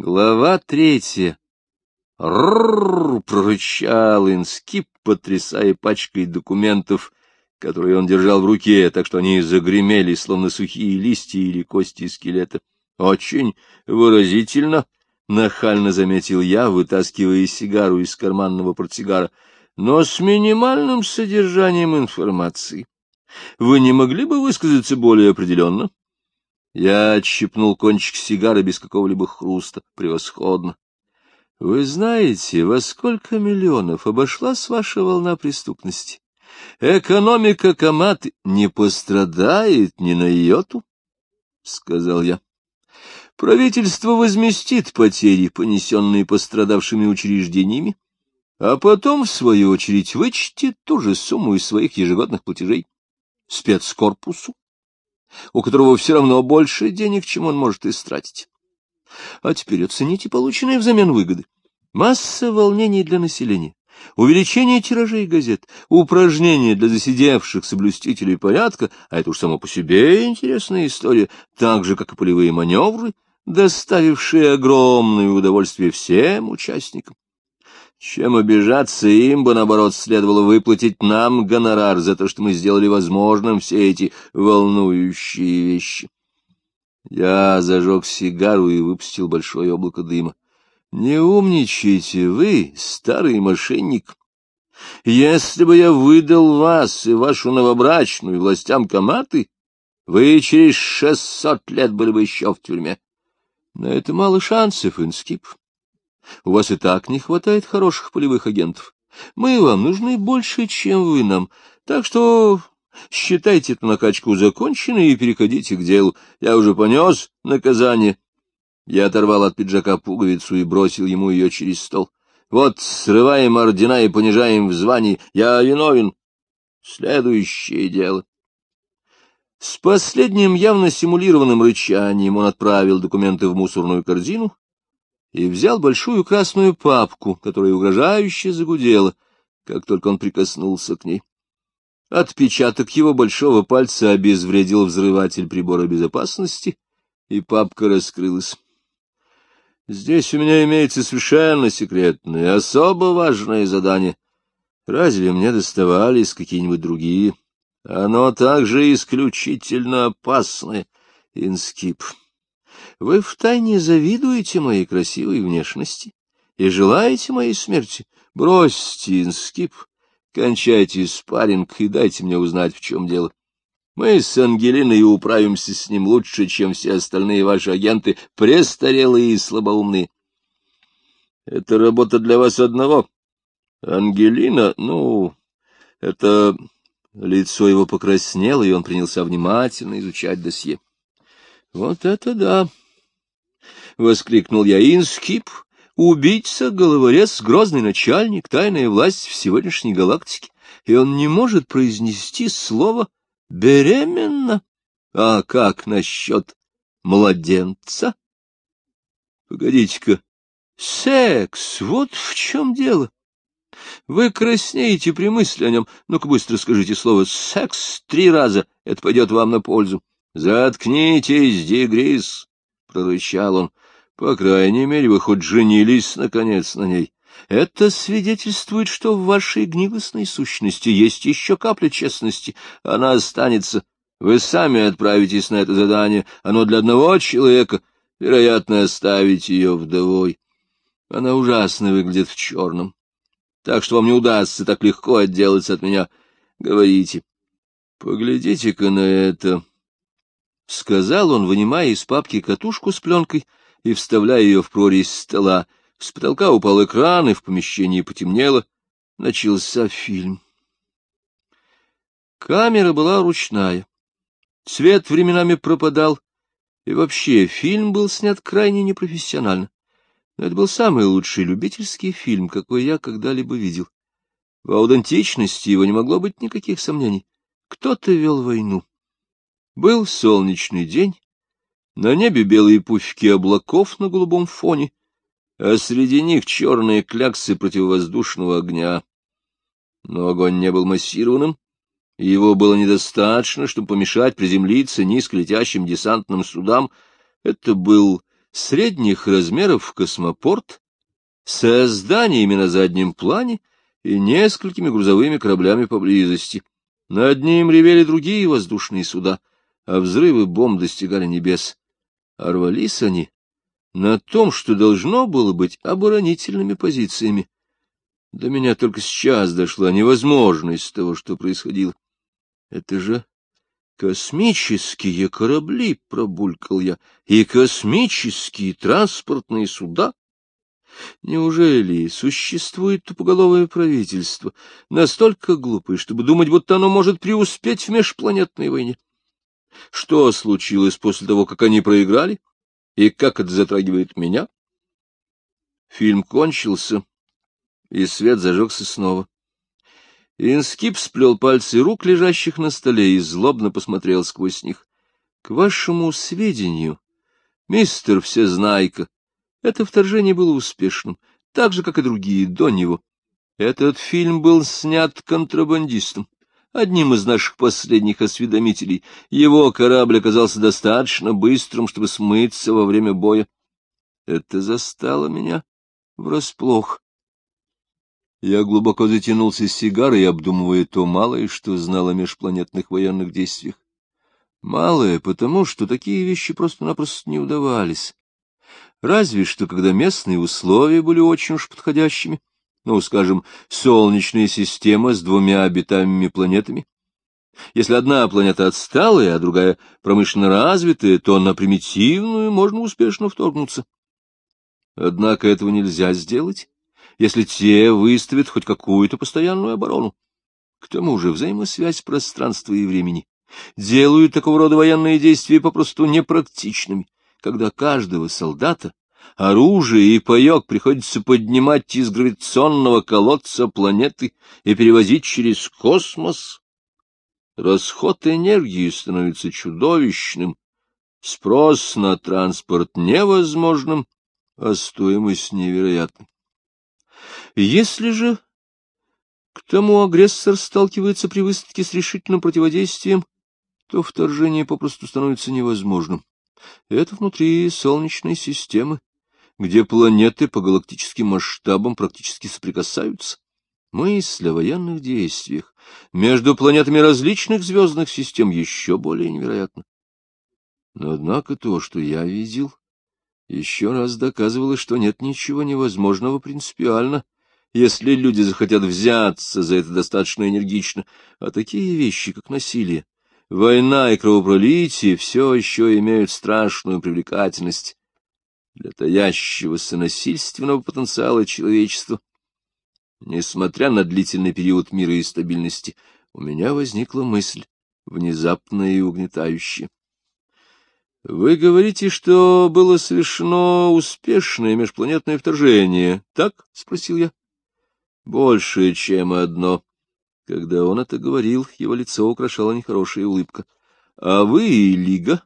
Глава третья. «Ррррр!» — прорычал Инскип, потрясая пачкой документов, которые он держал в руке, так что они загремели, словно сухие листья или кости скелета. «Очень выразительно!» — нахально заметил я, вытаскивая сигару из карманного портсигара, но с минимальным содержанием информации. Вы не могли бы высказаться более определенно? Я отщипнул кончик сигары без какого-либо хруста. Превосходно. Вы знаете, во сколько миллионов обошлась ваша волна преступности? Экономика Каматы не пострадает ни на йоту, — сказал я. Правительство возместит потери, понесенные пострадавшими учреждениями, а потом, в свою очередь, вычтет ту же сумму из своих ежегодных платежей спецкорпусу, у которого все равно больше денег, чем он может истратить. А теперь оцените полученные взамен выгоды. Масса волнений для населения, увеличение тиражей газет, упражнения для засидевших соблюстителей порядка, а это уж само по себе интересная история, так же, как и полевые маневры, доставившие огромное удовольствие всем участникам. Чем обижаться им бы, наоборот, следовало выплатить нам гонорар за то, что мы сделали возможным все эти волнующие вещи. Я зажег сигару и выпустил большое облако дыма. Не умничайте вы, старый мошенник. Если бы я выдал вас и вашу новобрачную властям Каматы, вы через шестьсот лет были бы еще в тюрьме. Но это мало шансов, Инскип. У вас и так не хватает хороших полевых агентов. Мы вам нужны больше, чем вы нам. Так что считайте эту накачку законченной и переходите к делу. Я уже понес наказание. Я оторвал от пиджака пуговицу и бросил ему ее через стол. Вот срываем ордена и понижаем в звании. Я виновен. Следующее дело. С последним явно симулированным рычанием он отправил документы в мусорную корзину и взял большую красную папку, которая угрожающе загудела, как только он прикоснулся к ней. Отпечаток его большого пальца обезвредил взрыватель прибора безопасности, и папка раскрылась. Здесь у меня имеется совершенно секретное, особо важное задание. Разве мне доставались какие-нибудь другие? Оно также исключительно опасное, инскип. Вы втайне завидуете моей красивой внешности и желаете моей смерти. Бросьте, инскип, кончайте спарринг и дайте мне узнать, в чем дело. Мы с Ангелиной управимся с ним лучше, чем все остальные ваши агенты, престарелые и слабоумные. Это работа для вас одного. Ангелина, ну, это... Лицо его покраснело, и он принялся внимательно изучать досье. — Вот это да! — воскликнул я. — Инскип, убийца, головорез, грозный начальник, тайная власть в сегодняшней галактике, и он не может произнести слово «беременна». А как насчет младенца? Погодите-ка, секс, вот в чем дело. Вы краснеете при мысли о нем. Ну-ка быстро скажите слово «секс» три раза, это пойдет вам на пользу. «Заткнитесь, Дигрис!» — прорычал он. «По крайней мере, вы хоть женились, наконец, на ней. Это свидетельствует, что в вашей гнилостной сущности есть еще капля честности. Она останется. Вы сами отправитесь на это задание. Оно для одного человека. Вероятно, оставить ее вдовой. Она ужасно выглядит в черном. Так что вам не удастся так легко отделаться от меня. Говорите. Поглядите-ка на это. — сказал он, вынимая из папки катушку с пленкой и вставляя ее в прорезь стола. С потолка упал экран, и в помещении потемнело. Начался фильм. Камера была ручная. Цвет временами пропадал, и вообще фильм был снят крайне непрофессионально. Но это был самый лучший любительский фильм, какой я когда-либо видел. В аутентичности его не могло быть никаких сомнений. Кто-то вел войну. Был солнечный день, на небе белые пуфики облаков на голубом фоне, а среди них черные кляксы противовоздушного огня. Но огонь не был массированным, и его было недостаточно, чтобы помешать приземлиться низколетящим десантным судам. Это был средних размеров космопорт со зданиями на заднем плане и несколькими грузовыми кораблями поблизости. Над ним ревели другие воздушные суда, а взрывы бомб достигали небес. А они на том, что должно было быть оборонительными позициями. До меня только сейчас дошла невозможность того, что происходило. Это же космические корабли, — пробулькал я, — и космические транспортные суда. Неужели существует тупоголовое правительство, настолько глупое, чтобы думать, будто оно может преуспеть в межпланетной войне? Что случилось после того, как они проиграли? И как это затрагивает меня? Фильм кончился, и свет зажегся снова. Инскип сплел пальцы рук, лежащих на столе, и злобно посмотрел сквозь них. — К вашему сведению, мистер Всезнайка, это вторжение было успешным, так же, как и другие до него. Этот фильм был снят контрабандистом, одним из наших последних осведомителей. Его корабль оказался достаточно быстрым, чтобы смыться во время боя. Это застало меня врасплох. Я глубоко затянулся сигарой, обдумывая то малое, что знал о межпланетных военных действиях. Малое, потому что такие вещи просто-напросто не удавались. Разве что, когда местные условия были очень уж подходящими, ну, скажем, солнечная система с двумя обитаемыми планетами. Если одна планета отсталая, а другая промышленно развитая, то на примитивную можно успешно вторгнуться. Однако этого нельзя сделать если те выставят хоть какую-то постоянную оборону. К тому же взаимосвязь пространства и времени делают такого рода военные действия попросту непрактичными, когда каждого солдата оружие и паек приходится поднимать из гравитационного колодца планеты и перевозить через космос. Расход энергии становится чудовищным, спрос на транспорт невозможным, а стоимость невероятной. Если же к тому агрессор сталкивается при высадке с решительным противодействием, то вторжение попросту становится невозможным. Это внутри Солнечной системы, где планеты по галактическим масштабам практически соприкасаются. Мысль о военных действиях между планетами различных звездных систем еще более невероятна. Но однако то, что я видел, еще раз доказывало, что нет ничего невозможного принципиально если люди захотят взяться за это достаточно энергично, а такие вещи, как насилие, война и кровопролитие, все еще имеют страшную привлекательность для таящегося насильственного потенциала человечества. Несмотря на длительный период мира и стабильности, у меня возникла мысль, внезапная и угнетающая. — Вы говорите, что было совершено успешное межпланетное вторжение, так? — спросил я. Больше, чем одно. Когда он это говорил, его лицо украшала нехорошая улыбка. — А вы, Лига,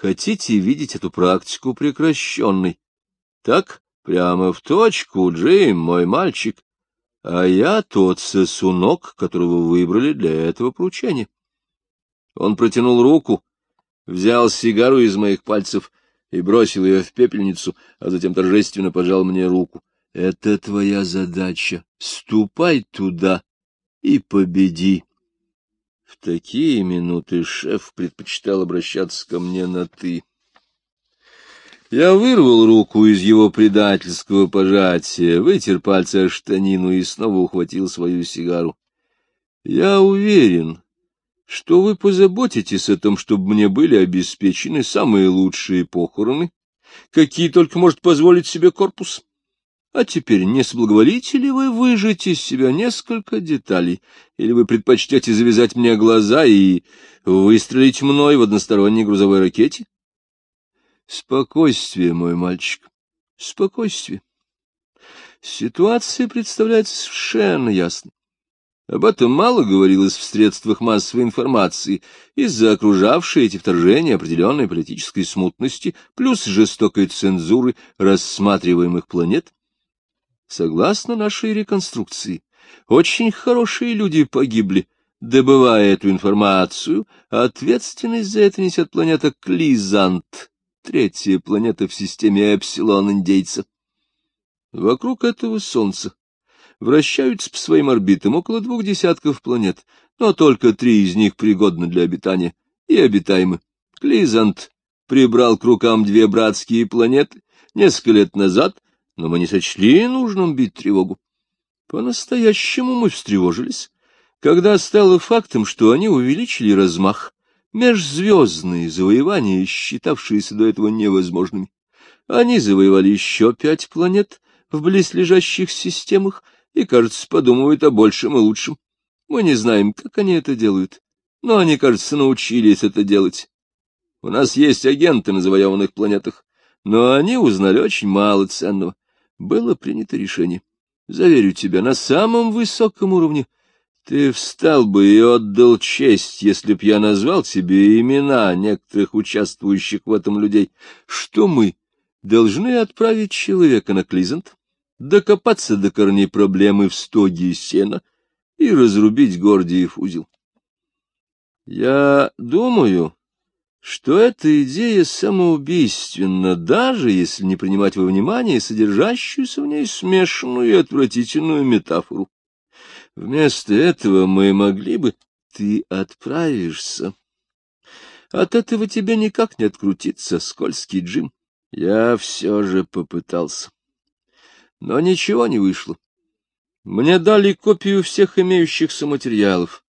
хотите видеть эту практику прекращенной? Так, прямо в точку, Джим, мой мальчик. А я тот сосунок, которого выбрали для этого поручения. Он протянул руку, взял сигару из моих пальцев и бросил ее в пепельницу, а затем торжественно пожал мне руку. Это твоя задача. Ступай туда и победи. В такие минуты шеф предпочитал обращаться ко мне на «ты». Я вырвал руку из его предательского пожатия, вытер пальцы о штанину и снова ухватил свою сигару. Я уверен, что вы позаботитесь о том, чтобы мне были обеспечены самые лучшие похороны, какие только может позволить себе корпус. А теперь не соблаговолите ли вы выжать из себя несколько деталей, или вы предпочтете завязать мне глаза и выстрелить мной в односторонней грузовой ракете? Спокойствие, мой мальчик, спокойствие. Ситуация представляется совершенно ясно. Об этом мало говорилось в средствах массовой информации из-за окружавшей эти вторжения определенной политической смутности плюс жестокой цензуры рассматриваемых планет. Согласно нашей реконструкции, очень хорошие люди погибли, добывая эту информацию, а ответственность за это несет планета Клизант, третья планета в системе Эпсилон-индейца. Вокруг этого Солнца вращаются по своим орбитам около двух десятков планет, но только три из них пригодны для обитания и обитаемы. Клизант прибрал к рукам две братские планеты несколько лет назад, но мы не сочли нужным бить тревогу. По-настоящему мы встревожились, когда стало фактом, что они увеличили размах, межзвездные завоевания, считавшиеся до этого невозможными. Они завоевали еще пять планет в близлежащих системах и, кажется, подумывают о большем и лучшем. Мы не знаем, как они это делают, но они, кажется, научились это делать. У нас есть агенты на завоеванных планетах, но они узнали очень мало ценного. Было принято решение. Заверю тебя, на самом высоком уровне. Ты встал бы и отдал честь, если б я назвал тебе имена некоторых участвующих в этом людей, что мы должны отправить человека на Клизант, докопаться до корней проблемы в стоге сена и разрубить Гордиев узел. Я думаю, что эта идея самоубийственна, даже если не принимать во внимание содержащуюся в ней смешанную и отвратительную метафору. Вместо этого мы могли бы... Ты отправишься. От этого тебе никак не открутиться, скользкий Джим. Я все же попытался. Но ничего не вышло. Мне дали копию всех имеющихся материалов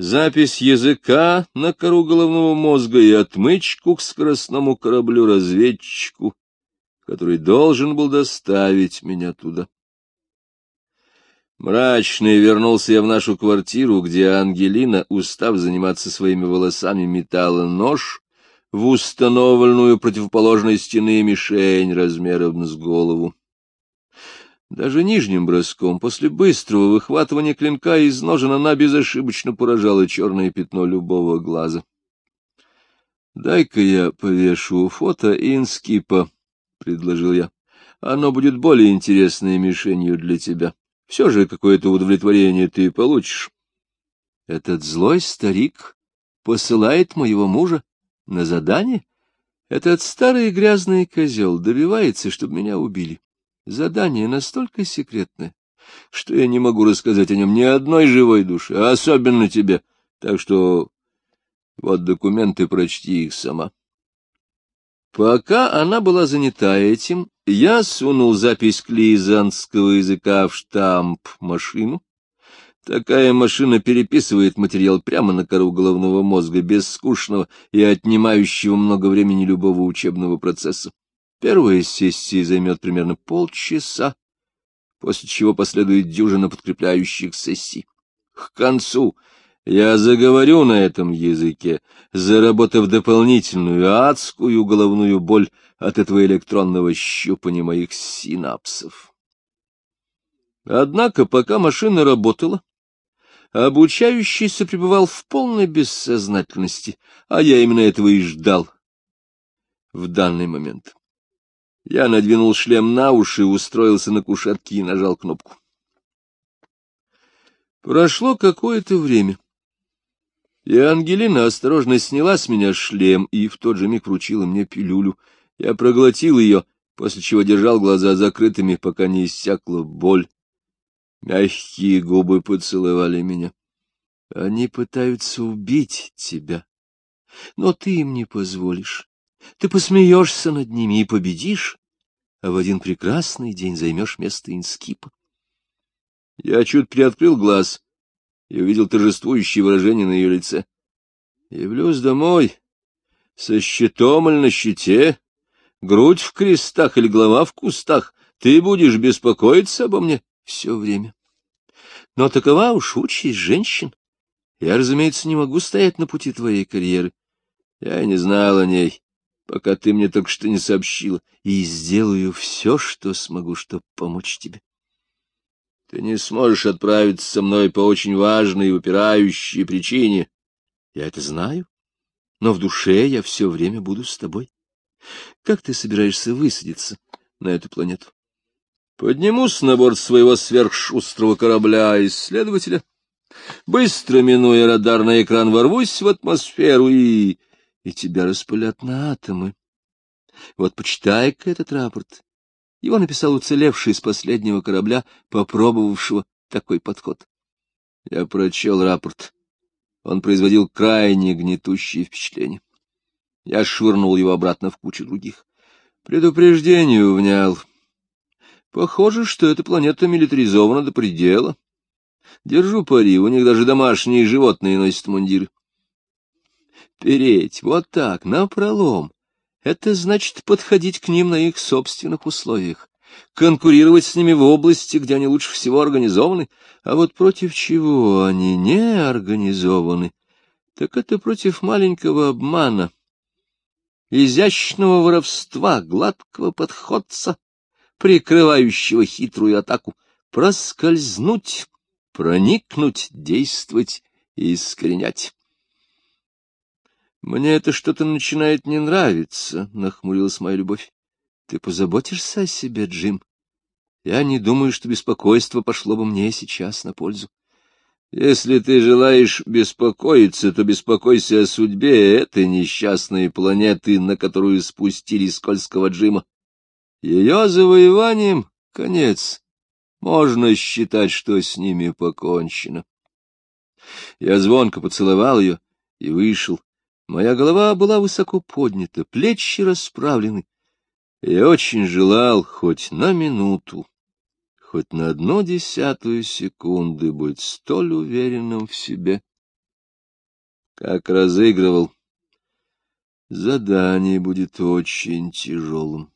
запись языка на кору головного мозга и отмычку к скоростному кораблю-разведчику, который должен был доставить меня туда. Мрачный вернулся я в нашу квартиру, где Ангелина, устав заниматься своими волосами, метала нож в установленную противоположной стены мишень размером с голову. Даже нижним броском, после быстрого выхватывания клинка из ножен, она безошибочно поражала черное пятно любого глаза. — Дай-ка я повешу фото инскипа, — предложил я. — Оно будет более интересной мишенью для тебя. Все же какое-то удовлетворение ты получишь. Этот злой старик посылает моего мужа на задание? Этот старый грязный козел добивается, чтобы меня убили. Задание настолько секретное, что я не могу рассказать о нем ни одной живой душе, а особенно тебе. Так что вот документы, прочти их сама. Пока она была занята этим, я сунул запись клизанского языка в штамп-машину. Такая машина переписывает материал прямо на кору головного мозга, без скучного и отнимающего много времени любого учебного процесса. Первая сессия займет примерно полчаса, после чего последует дюжина подкрепляющих сессий. К концу я заговорю на этом языке, заработав дополнительную адскую головную боль от этого электронного щупания моих синапсов. Однако, пока машина работала, обучающийся пребывал в полной бессознательности, а я именно этого и ждал в данный момент. Я надвинул шлем на уши, устроился на кушетке и нажал кнопку. Прошло какое-то время, и Ангелина осторожно сняла с меня шлем и в тот же миг вручила мне пилюлю. Я проглотил ее, после чего держал глаза закрытыми, пока не иссякла боль. Мягкие губы поцеловали меня. Они пытаются убить тебя, но ты им не позволишь. Ты посмеешься над ними и победишь, а в один прекрасный день займешь место инскипа. Я чуть приоткрыл глаз и увидел торжествующее выражение на ее лице. Явлюсь домой со щитом или на щите, грудь в крестах или голова в кустах. Ты будешь беспокоиться обо мне все время. Но такова уж участь женщин. Я, разумеется, не могу стоять на пути твоей карьеры. Я и не знал о ней пока ты мне только что не сообщила, и сделаю все, что смогу, чтобы помочь тебе. Ты не сможешь отправиться со мной по очень важной и упирающей причине. Я это знаю, но в душе я все время буду с тобой. Как ты собираешься высадиться на эту планету? Поднимусь на борт своего сверхшустрого корабля-исследователя, быстро минуя радарный экран, ворвусь в атмосферу и и тебя распылят на атомы. Вот почитай-ка этот рапорт. Его написал уцелевший с последнего корабля, попробовавшего такой подход. Я прочел рапорт. Он производил крайне гнетущее впечатление. Я швырнул его обратно в кучу других. Предупреждению внял. Похоже, что эта планета милитаризована до предела. Держу пари, у них даже домашние животные носят мундиры. Переть вот так, напролом. Это значит подходить к ним на их собственных условиях, конкурировать с ними в области, где они лучше всего организованы, а вот против чего они не организованы, так это против маленького обмана, изящного воровства, гладкого подходца, прикрывающего хитрую атаку, проскользнуть, проникнуть, действовать и искоренять. Мне это что-то начинает не нравиться, — нахмурилась моя любовь. Ты позаботишься о себе, Джим? Я не думаю, что беспокойство пошло бы мне сейчас на пользу. Если ты желаешь беспокоиться, то беспокойся о судьбе этой несчастной планеты, на которую спустили скользкого Джима. Ее завоеванием конец. Можно считать, что с ними покончено. Я звонко поцеловал ее и вышел. Моя голова была высоко поднята, плечи расправлены. Я очень желал хоть на минуту, хоть на одну десятую секунды быть столь уверенным в себе. Как разыгрывал. Задание будет очень тяжелым.